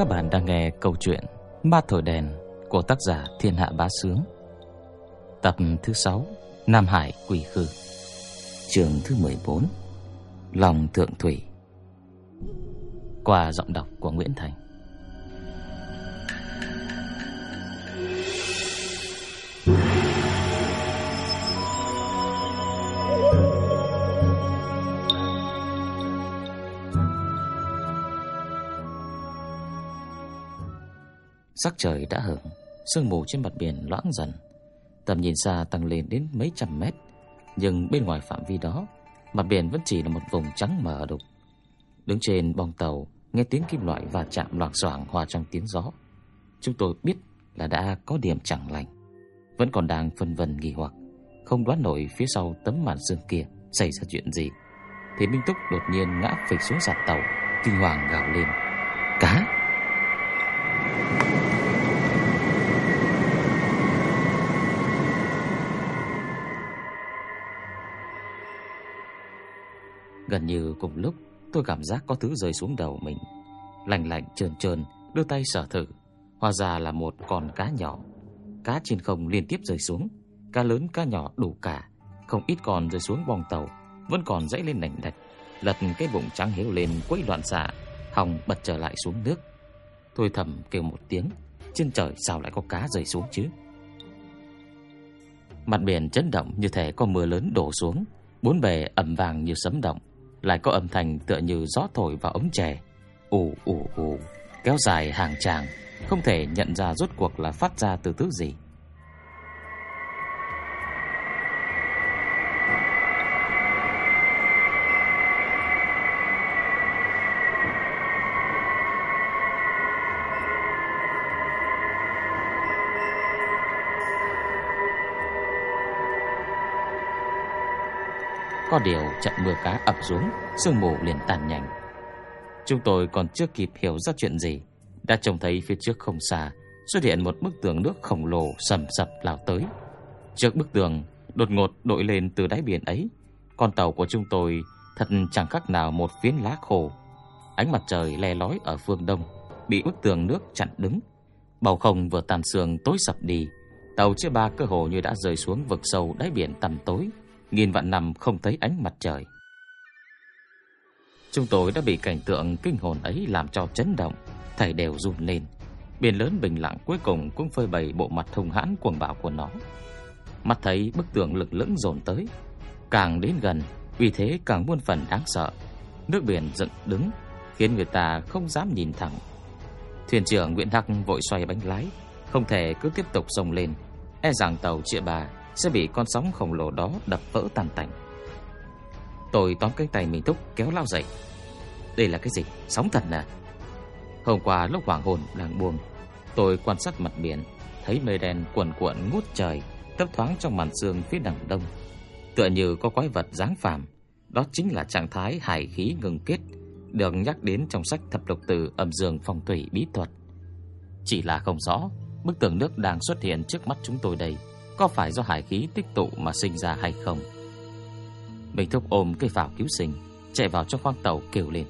Các bạn đang nghe câu chuyện Ma Thổi Đèn của tác giả Thiên Hạ Bá Sướng. Tập thứ 6 Nam Hải Quỷ Khư. Trường thứ 14 Lòng Thượng Thủy. Qua giọng đọc của Nguyễn Thành. Sắc trời đã hửng, sương mù trên mặt biển loãng dần. Tầm nhìn xa tăng lên đến mấy trăm mét, nhưng bên ngoài phạm vi đó, mặt biển vẫn chỉ là một vùng trắng mờ đục. Đứng trên bong tàu, nghe tiếng kim loại va chạm loảng xoảng hòa trong tiếng gió. Chúng tôi biết là đã có điểm chẳng lành. Vẫn còn đang phân vân nghi hoặc, không đoán nổi phía sau tấm màn sương kia xảy ra chuyện gì. Thì Minh Túc đột nhiên ngã phịch xuống sàn tàu, kinh hoàng gào lên. Cá! Gần như cùng lúc, tôi cảm giác có thứ rơi xuống đầu mình. Lạnh lạnh trơn trơn Đưa tay sở thử. Hóa ra là một con cá nhỏ. Cá trên không liên tiếp rơi xuống. Cá lớn, cá nhỏ đủ cả. Không ít con rơi xuống bong tàu. Vẫn còn dãy lên nảnh đạch. Lật cái bụng trắng héo lên, quấy loạn xạ. Hòng bật trở lại xuống nước. Tôi thầm kêu một tiếng. Trên trời sao lại có cá rơi xuống chứ? Mặt biển chấn động như thể có mưa lớn đổ xuống. Bốn bề ẩm vàng như sấm động lại có âm thanh tựa như gió thổi vào ống chè, ù ù ù, kéo dài hàng tràng, không thể nhận ra rốt cuộc là phát ra từ thứ gì. Có điều trận mưa cá ập xuống, Sương mù liền tàn nhanh Chúng tôi còn chưa kịp hiểu ra chuyện gì, Đã trông thấy phía trước không xa, Xuất hiện một bức tường nước khổng lồ Sầm sập lao tới. Trước bức tường, đột ngột đội lên từ đáy biển ấy. Con tàu của chúng tôi Thật chẳng khác nào một phiến lá khô. Ánh mặt trời le lói ở phương đông, Bị bức tường nước chặn đứng. Bầu không vừa tàn sương tối sập đi, Tàu chia ba cơ hồ như đã rơi xuống vực sâu đáy biển tầm tối nghìn vạn năm không thấy ánh mặt trời. Chúng tôi đã bị cảnh tượng kinh hồn ấy làm cho chấn động, thảy đều run lên. Biển lớn bình lặng cuối cùng cũng phơi bày bộ mặt hung hãn cuồng bạo của nó. Mắt thấy bức tường lực lưỡng dồn tới, càng đến gần, uy thế càng muôn phần đáng sợ. Nước biển dựng đứng, khiến người ta không dám nhìn thẳng. Thuyền trưởng Nguyễn Hắc vội xoay bánh lái, không thể cứ tiếp tục sông lên, e rằng tàu chia bà sẽ bị con sóng khổng lồ đó đập vỡ tan tành. Tôi tóm cánh tay mình Túc kéo lao dậy. Đây là cái gì? Sóng thật à? Hôm qua lúc hoàng hôn đang buông, tôi quan sát mặt biển, thấy mây đen cuồn cuộn ngút trời, thấp thoáng trong màn sương phía đằng đông. Tựa như có quái vật dáng phàm, đó chính là trạng thái hải khí ngừng kết, được nhắc đến trong sách thập lục từ âm dương phong thủy bí thuật. Chỉ là không rõ, bức tường nước đang xuất hiện trước mắt chúng tôi đây có phải do hải khí tích tụ mà sinh ra hay không. Mình thúc ôm cây phào cứu sinh, chạy vào trong khoang tàu kêu lên.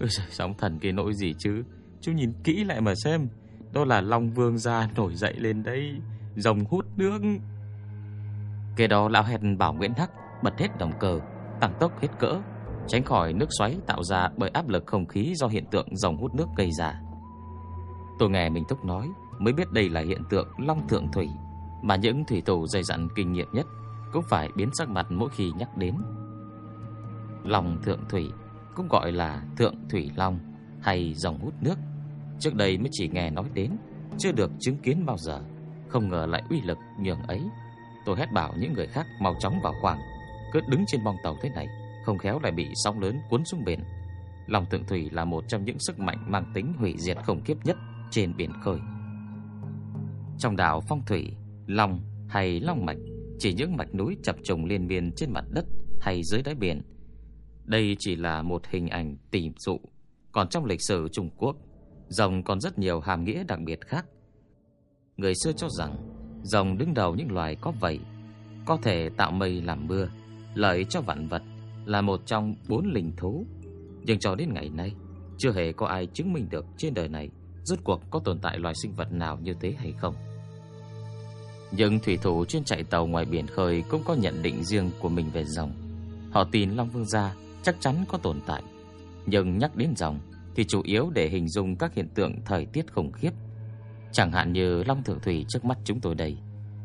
Ôi giời, sóng thần kia nỗi gì chứ? Chú nhìn kỹ lại mà xem. Đó là Long Vương gia nổi dậy lên đây, dòng hút nước. Kế đó lão hẹn bảo Nguyễn Thắc bật hết động cơ, tăng tốc hết cỡ, tránh khỏi nước xoáy tạo ra bởi áp lực không khí do hiện tượng dòng hút nước gây ra. Tôi nghe mình Thúc nói mới biết đây là hiện tượng long thượng thủy mà những thủy thủ dày dặn kinh nghiệm nhất cũng phải biến sắc mặt mỗi khi nhắc đến. Long thượng thủy cũng gọi là thượng thủy long hay dòng hút nước. Trước đây mới chỉ nghe nói đến, chưa được chứng kiến bao giờ, không ngờ lại uy lực nhường ấy. Tôi hét bảo những người khác mau chóng vào khoang, cứ đứng trên bong tàu thế này, không khéo lại bị sóng lớn cuốn xuống biển. Long thượng thủy là một trong những sức mạnh mang tính hủy diệt khủng khiếp nhất trên biển khơi. Trong đảo Phong thủy Long hay long mạch chỉ những mạch núi chập trùng liên miên trên mặt đất hay dưới đáy biển. Đây chỉ là một hình ảnh tỉ dụ, còn trong lịch sử Trung Quốc, rồng còn rất nhiều hàm nghĩa đặc biệt khác. Người xưa cho rằng rồng đứng đầu những loài có vảy, có thể tạo mây làm mưa, lợi cho vạn vật, là một trong bốn linh thú. Nhưng cho đến ngày nay, chưa hề có ai chứng minh được trên đời này rốt cuộc có tồn tại loài sinh vật nào như thế hay không. Nhưng thủy thủ chuyên chạy tàu ngoài biển khơi cũng có nhận định riêng của mình về rồng. Họ tin Long Vương gia chắc chắn có tồn tại, nhưng nhắc đến rồng thì chủ yếu để hình dung các hiện tượng thời tiết khủng khiếp. Chẳng hạn như Long Thượng Thủy trước mắt chúng tôi đây,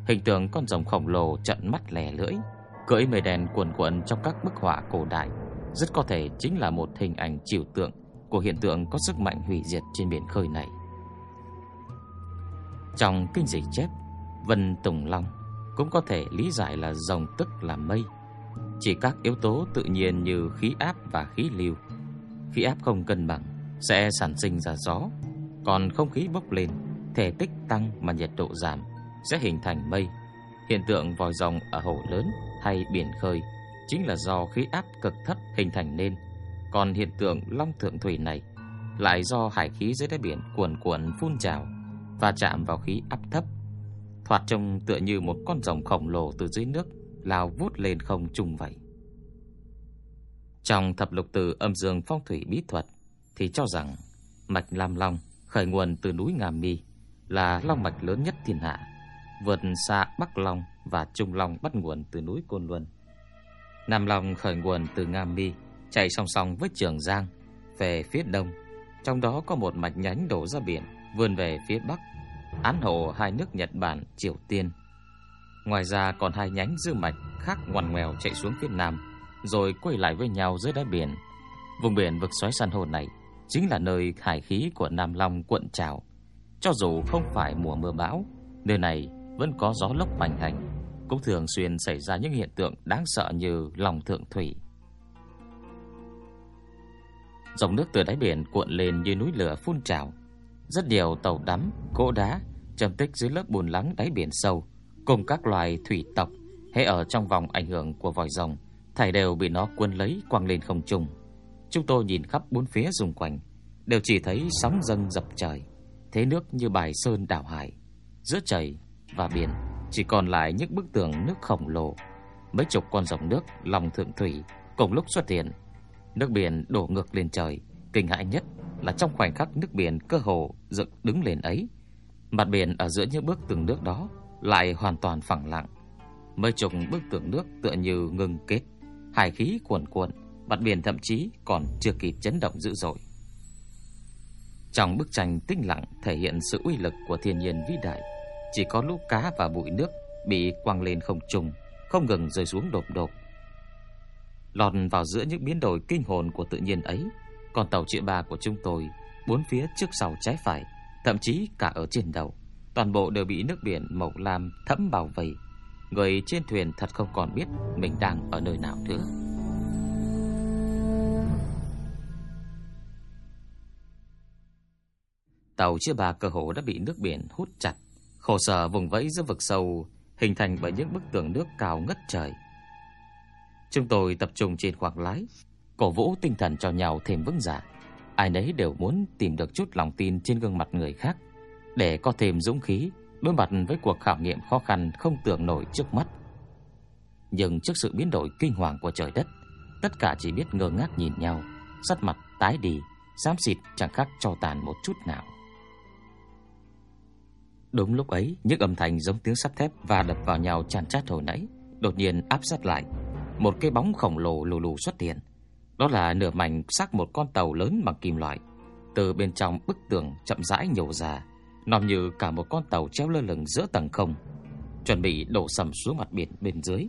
hình tượng con rồng khổng lồ trận mắt lè lưỡi, cưỡi mây đen cuồn cuộn trong các bức họa cổ đại, rất có thể chính là một hình ảnh trừu tượng của hiện tượng có sức mạnh hủy diệt trên biển khơi này. Trong kinh dịch chép, Vân Tùng Long cũng có thể lý giải là rồng tức là mây. Chỉ các yếu tố tự nhiên như khí áp và khí lưu. Khí áp không cân bằng sẽ sản sinh ra gió, còn không khí bốc lên, thể tích tăng mà nhiệt độ giảm sẽ hình thành mây. Hiện tượng vòi rồng ở hồ lớn hay biển khơi chính là do khí áp cực thấp hình thành nên. Còn hiện tượng long thượng thủy này lại do hải khí dưới đáy biển cuồn cuộn phun trào và chạm vào khí áp thấp. Thoạt trông tựa như một con rồng khổng lồ từ dưới nước lao vút lên không trung vậy. Trong thập lục từ âm dương phong thủy bí thuật thì cho rằng mạch Lam Long khởi nguồn từ núi Ngà Mi là long mạch lớn nhất thiên hạ, vượt xa Bắc Long và Trung Long bắt nguồn từ núi Côn Luân. Nam Long khởi nguồn từ Nga Mi, chạy song song với Trường Giang về phía đông, trong đó có một mạch nhánh đổ ra biển, vươn về phía bắc, án hộ hai nước Nhật Bản, Triều Tiên. Ngoài ra còn hai nhánh dư mạch khác ngoằn ngoèo chạy xuống phía nam, rồi quay lại với nhau dưới đáy biển. Vùng biển vực xoáy san hô này chính là nơi hải khí của Nam Long cuộn trào. Cho dù không phải mùa mưa bão, nơi này vẫn có gió lốc mạnh hành, cũng thường xuyên xảy ra những hiện tượng đáng sợ như lòng thượng thủy. Dòng nước từ đáy biển cuộn lên như núi lửa phun trào. Rất nhiều tàu đắm, gỗ đá trầm tích dưới lớp bùn lắng đáy biển sâu, cùng các loài thủy tộc hay ở trong vòng ảnh hưởng của vòi rồng, thảy đều bị nó cuốn lấy quăng lên không trung. Chúng tôi nhìn khắp bốn phía xung quanh, đều chỉ thấy sóng dâng dập trời, thế nước như bài sơn đảo hải. Giữa trời và biển chỉ còn lại những bức tường nước khổng lồ. Mấy chục con rồng nước lòng thượng thủy cùng lúc xuất hiện. Nước biển đổ ngược lên trời, kinh hãi nhất là trong khoảnh khắc nước biển cơ hồ dựng đứng lên ấy, mặt biển ở giữa những bức tường nước đó lại hoàn toàn phẳng lặng. Mấy chục bức tường nước tựa như ngừng kết, hải khí cuồn cuộn, mặt biển thậm chí còn chưa kịp chấn động dữ dội. Trong bức tranh tĩnh lặng thể hiện sự uy lực của thiên nhiên vĩ đại, chỉ có lũ cá và bụi nước bị quăng lên không trung, không ngừng rơi xuống đột đột. Lọt vào giữa những biến đổi kinh hồn của tự nhiên ấy, con tàu chữa ba của chúng tôi, bốn phía trước sau trái phải, thậm chí cả ở trên đầu, toàn bộ đều bị nước biển màu lam thấm bao vây. Người trên thuyền thật không còn biết mình đang ở nơi nào nữa. Tàu chữa ba cơ hồ đã bị nước biển hút chặt, khổ sở vùng vẫy giữa vực sâu hình thành bởi những bức tường nước cao ngất trời. Chúng tôi tập trung trên khoang lái, cổ vũ tinh thần cho nhau thêm vững dạ. Ai nấy đều muốn tìm được chút lòng tin trên gương mặt người khác để có thêm dũng khí đối mặt với cuộc khảo nghiệm khó khăn không tưởng nổi trước mắt. Nhưng trước sự biến đổi kinh hoàng của trời đất, tất cả chỉ biết ngơ ngác nhìn nhau, sắc mặt tái đi, xám xịt chẳng khác cho tàn một chút nào. Đúng lúc ấy, những âm thanh giống tiếng sắt thép và đập vào nhau chàn chát hồi nãy, đột nhiên áp sát lại. Một cái bóng khổng lồ lù lù xuất hiện. Đó là nửa mảnh xác một con tàu lớn bằng kim loại. Từ bên trong bức tường chậm rãi nhổ ra, nằm như cả một con tàu treo lơ lửng giữa tầng không, chuẩn bị đổ sầm xuống mặt biển bên dưới.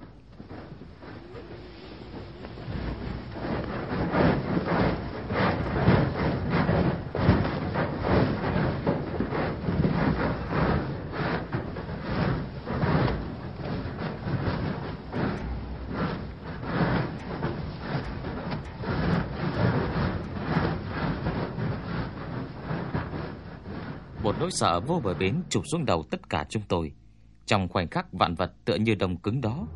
Nỗi sợ vô bờ bến chụp xuống đầu tất cả chúng tôi. Trong khoảnh khắc vạn vật tựa như đồng cứng đó,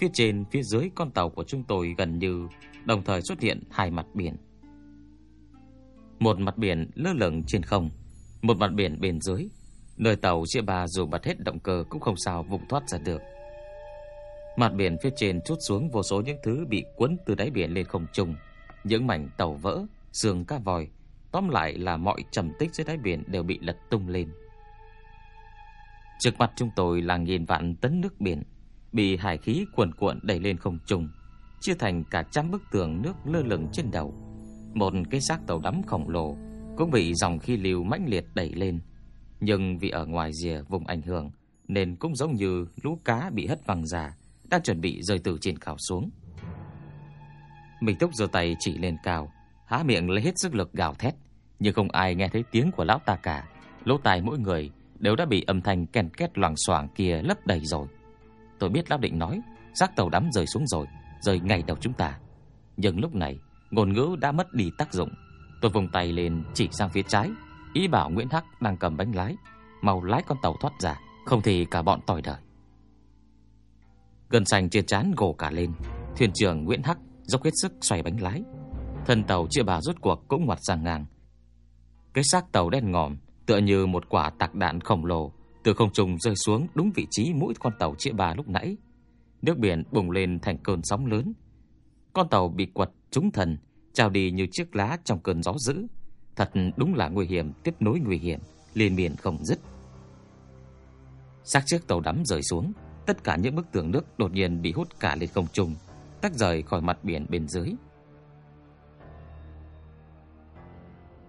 phía trên, phía dưới con tàu của chúng tôi gần như đồng thời xuất hiện hai mặt biển. Một mặt biển lơ lửng trên không, một mặt biển bên dưới, nơi tàu chia ba dù bật hết động cơ cũng không sao vùng thoát ra được. Mặt biển phía trên chút xuống vô số những thứ bị cuốn từ đáy biển lên không trung, những mảnh tàu vỡ, xương cá vòi, Tóm lại là mọi trầm tích dưới đáy biển đều bị lật tung lên. Trước mặt chúng tôi là nghìn vạn tấn nước biển bị hải khí cuồn cuộn đẩy lên không trung, chia thành cả trăm bức tường nước lơ lửng trên đầu. Một cái xác tàu đắm khổng lồ cũng bị dòng khí lưu mãnh liệt đẩy lên, nhưng vì ở ngoài rìa vùng ảnh hưởng nên cũng giống như lũ cá bị hất văng ra, đang chuẩn bị rơi từ trên khảo xuống. Mình tốc giơ tay chỉ lên cao, há miệng lấy hết sức lực gào thét, nhưng không ai nghe thấy tiếng của lão ta cả. Lỗ tai mỗi người đều đã bị âm thanh ken két loảng xoảng kia lấp đầy rồi. Tôi biết lão định nói, xác tàu đắm rời xuống rồi, rời ngay đầu chúng ta. Nhưng lúc này, ngôn ngữ đã mất đi tác dụng. Tôi vùng tay lên chỉ sang phía trái, ý bảo Nguyễn Hắc đang cầm bánh lái, mau lái con tàu thoát ra, không thì cả bọn tỏi đời. Gần xanh trên chán gồ cả lên, thuyền trưởng Nguyễn Hắc dốc hết sức xoay bánh lái. Thân tàu chia bà rốt cuộc cũng ngoặt sang ngang. Cái xác tàu đen ngòm tựa như một quả tạc đạn khổng lồ từ không trung rơi xuống đúng vị trí mũi con tàu chia bà lúc nãy. Nước biển bùng lên thành cơn sóng lớn. Con tàu bị quật trúng thần, trao đi như chiếc lá trong cơn gió dữ. Thật đúng là nguy hiểm tiếp nối nguy hiểm, liên miên không dứt. Xác chiếc tàu đắm rơi xuống, tất cả những bức tường nước đột nhiên bị hút cả lên không trung, tách rời khỏi mặt biển bên dưới.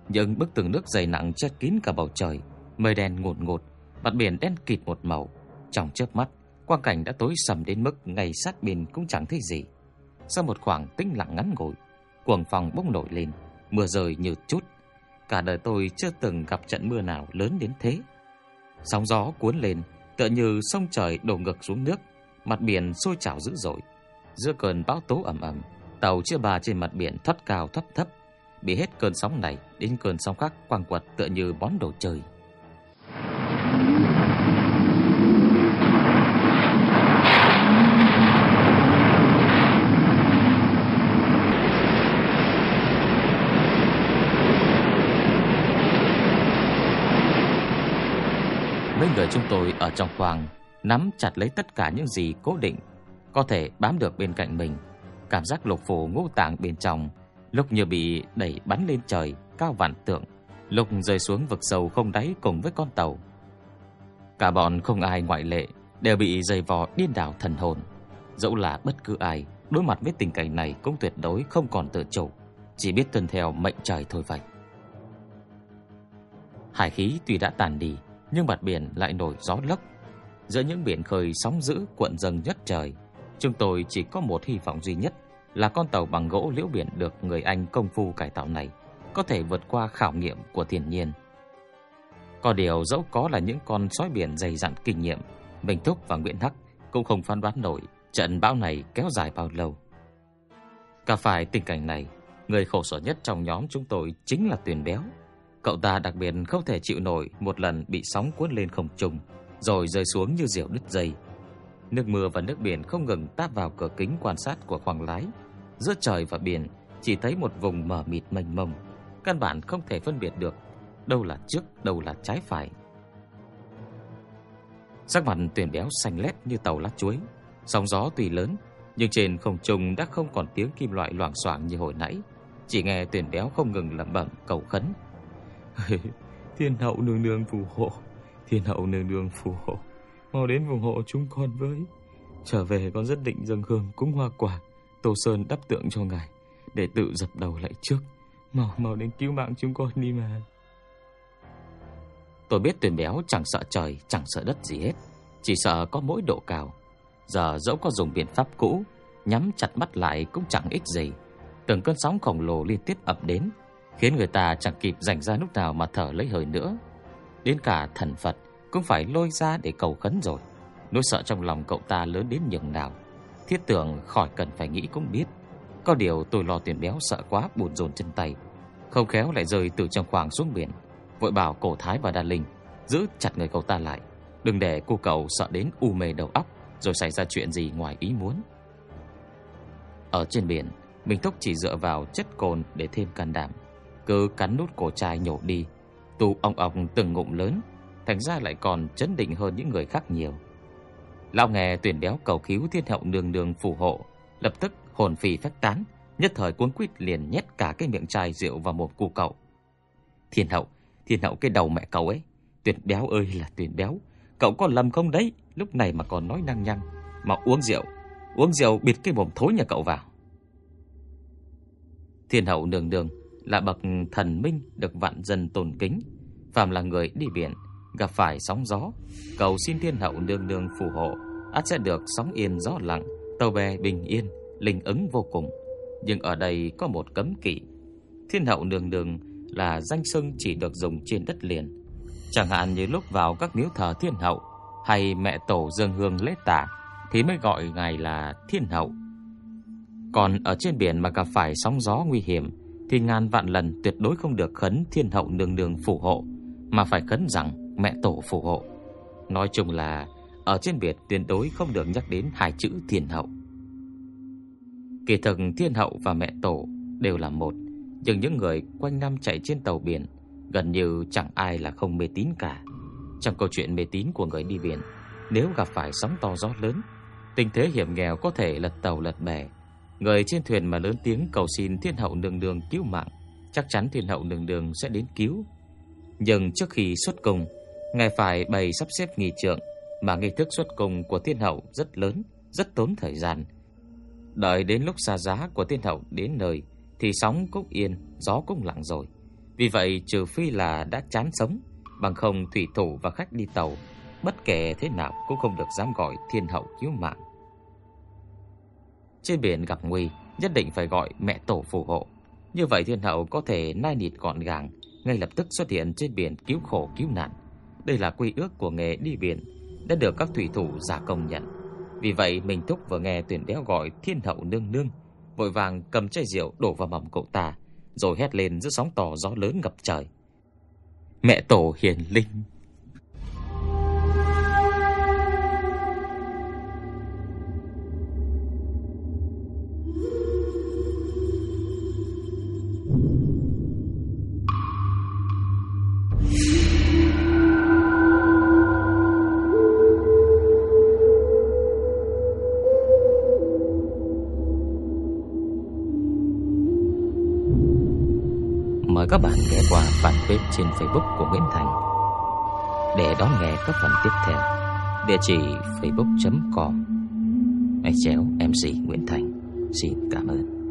Những bức tường nước dày nặng che kín cả bầu trời, mây đen ngột ngột, mặt biển đen kịt một màu. Trong chớp mắt, quang cảnh đã tối sầm đến mức ngay sát biển cũng chẳng thấy gì. Sau một khoảng tĩnh lặng ngắn ngủi, cuồng phòng bốc nổi lên, mưa rơi như chút. Cả đời tôi chưa từng gặp trận mưa nào lớn đến thế. Sóng gió cuốn lên, tựa như sông trời đổ ngược xuống nước, mặt biển sôi trào dữ dội. Giữa cơn bão tố ầm ầm, tàu chưa bà trên mặt biển thoát cao thoát thấp, bị hết cơn sóng này, đến cơn sóng khác quang quật tựa như bón đồ trời. Mấy người chúng tôi ở trong khoang nắm chặt lấy tất cả những gì cố định có thể bám được bên cạnh mình. Cảm giác lục phủ ngũ tạng bên trong lúc như bị đẩy bắn lên trời cao vạn tượng, lúc rơi xuống vực sâu không đáy cùng với con tàu. Cả bọn không ai ngoại lệ đều bị dày vò điên đảo thần hồn. Dẫu là bất cứ ai đối mặt với tình cảnh này cũng tuyệt đối không còn tự chủ, chỉ biết tuân theo mệnh trời thôi vậy. Hải khí tuy đã tàn đi, nhưng mặt biển lại nổi gió lốc. Giữa những biển khơi sóng dữ cuộn dâng nhất trời, chúng tôi chỉ có một hy vọng duy nhất là con tàu bằng gỗ liễu biển được người Anh công phu cải tạo này có thể vượt qua khảo nghiệm của thiên nhiên. Có điều dẫu có là những con sói biển dày dặn kinh nghiệm, Bình Thúc và Nguyễn Hắc cũng không phán đoán nổi trận bão này kéo dài bao lâu. Cả phải tình cảnh này, người khổ sở nhất trong nhóm chúng tôi chính là Tuyền Béo. Cậu ta đặc biệt không thể chịu nổi một lần bị sóng cuốn lên không trung, rồi rơi xuống như diều đứt dây. Nước mưa và nước biển không ngừng táp vào cửa kính quan sát của khoang lái. Giữa trời và biển chỉ thấy một vùng mờ mịt mênh mông, căn bản không thể phân biệt được đâu là trước, đâu là trái phải. Sắc mặt tuyển béo xanh lét như tàu lá chuối, sóng gió tùy lớn, nhưng trên không trung đã không còn tiếng kim loại loảng xoảng như hồi nãy, chỉ nghe tuyển béo không ngừng lẩm bẩm cầu khấn. Thiên hậu nương nương phù hộ, thiên hậu nương nương phù hộ, mau đến phù hộ chúng con với. Trở về con rất định dâng hương cúng hoa quả, Tô Sơn đắp tượng cho ngài để tự dập đầu lại trước. Mau mau đến cứu mạng chúng con đi mà. Tôi biết tuyển béo chẳng sợ trời, chẳng sợ đất gì hết, chỉ sợ có mỗi độ cao. Giờ dẫu có dùng biện pháp cũ, nhắm chặt mắt lại cũng chẳng ích gì. Từng cơn sóng khổng lồ liên tiếp ập đến, khiến người ta chẳng kịp dành ra lúc nào mà thở lấy hơi nữa. Đến cả thần Phật cũng phải lôi ra để cầu khấn rồi. Nỗi sợ trong lòng cậu ta lớn đến nhường nào. Thiết tưởng khỏi cần phải nghĩ cũng biết. Có điều tôi lo tiền béo sợ quá buồn rồn chân tay, không khéo lại rơi từ trong khoảng xuống biển. Vội bảo cổ Thái và Đa Linh giữ chặt người cậu ta lại, đừng để cô cậu sợ đến u mê đầu óc rồi xảy ra chuyện gì ngoài ý muốn. Ở trên biển, Minh Thúc chỉ dựa vào chất cồn để thêm can đảm, cứ cắn nút cổ chai nhổ đi, Tù ong ong từng ngụm lớn, thành ra lại còn chấn định hơn những người khác nhiều. Lão nghe tuyển béo cầu cứu thiên hậu nương nương phù hộ, lập tức hồn phi phách tán, nhất thời cuốn quýt liền nhét cả cái miệng chai rượu vào một cụ cậu. Thiên hậu, thiên hậu cái đầu mẹ cậu ấy. tuyển béo ơi là tuyển béo. Cậu có lầm không đấy? Lúc này mà còn nói năng nhăng. Mà uống rượu, uống rượu bịt cái mồm thối nhà cậu vào. Thiên hậu nương nương là bậc thần minh được vạn dân tôn kính. phàm là người đi biển, gặp phải sóng gió, cầu xin thiên hậu nương nương phù hộ, ắt sẽ được sóng yên gió lặng, tàu bè bình yên, linh ứng vô cùng. Nhưng ở đây có một cấm kỵ. Thiên hậu nương nương là danh xưng chỉ được dùng trên đất liền. Chẳng hạn như lúc vào các miếu thờ thiên hậu hay mẹ tổ dương hương lễ tả thì mới gọi ngài là thiên hậu. Còn ở trên biển mà gặp phải sóng gió nguy hiểm thì ngàn vạn lần tuyệt đối không được khấn thiên hậu nương nương phù hộ, mà phải khấn rằng mẹ tổ phù hộ. Nói chung là ở trên biển tuyệt đối không được nhắc đến hai chữ thiên hậu. Kỳ thực thiên hậu và mẹ tổ đều là một, nhưng những người quanh năm chạy trên tàu biển gần như chẳng ai là không mê tín cả. Trong câu chuyện mê tín của người đi biển, nếu gặp phải sóng to gió lớn, tình thế hiểm nghèo có thể lật tàu lật bè, người trên thuyền mà lớn tiếng cầu xin thiên hậu nương nương cứu mạng, chắc chắn thiên hậu nương nương sẽ đến cứu. Nhưng trước khi xuất công ngài phải bày sắp xếp nghi trượng, mà nghi thức xuất cung của thiên hậu rất lớn, rất tốn thời gian. Đợi đến lúc xa giá của thiên hậu đến nơi thì sóng cũng yên, gió cũng lặng rồi. Vì vậy trừ phi là đã chán sống, bằng không thủy thủ và khách đi tàu, bất kể thế nào cũng không được dám gọi thiên hậu cứu mạng. Trên biển gặp nguy, nhất định phải gọi mẹ tổ phù hộ. Như vậy thiên hậu có thể nai nịt gọn gàng, ngay lập tức xuất hiện trên biển cứu khổ cứu nạn. Đây là quy ước của nghề đi biển, đã được các thủy thủ giả công nhận. Vì vậy Minh Thúc vừa nghe tuyển đéo gọi thiên hậu nương nương, vội vàng cầm chai rượu đổ vào mầm cậu ta, rồi hét lên giữa sóng to gió lớn ngập trời. Mẹ tổ hiền linh các bạn ghé qua fanpage trên Facebook của Nguyễn Thành để đón nghe các phần tiếp theo. Địa chỉ facebook.com Chéo MC Nguyễn Thành. Xin cảm ơn.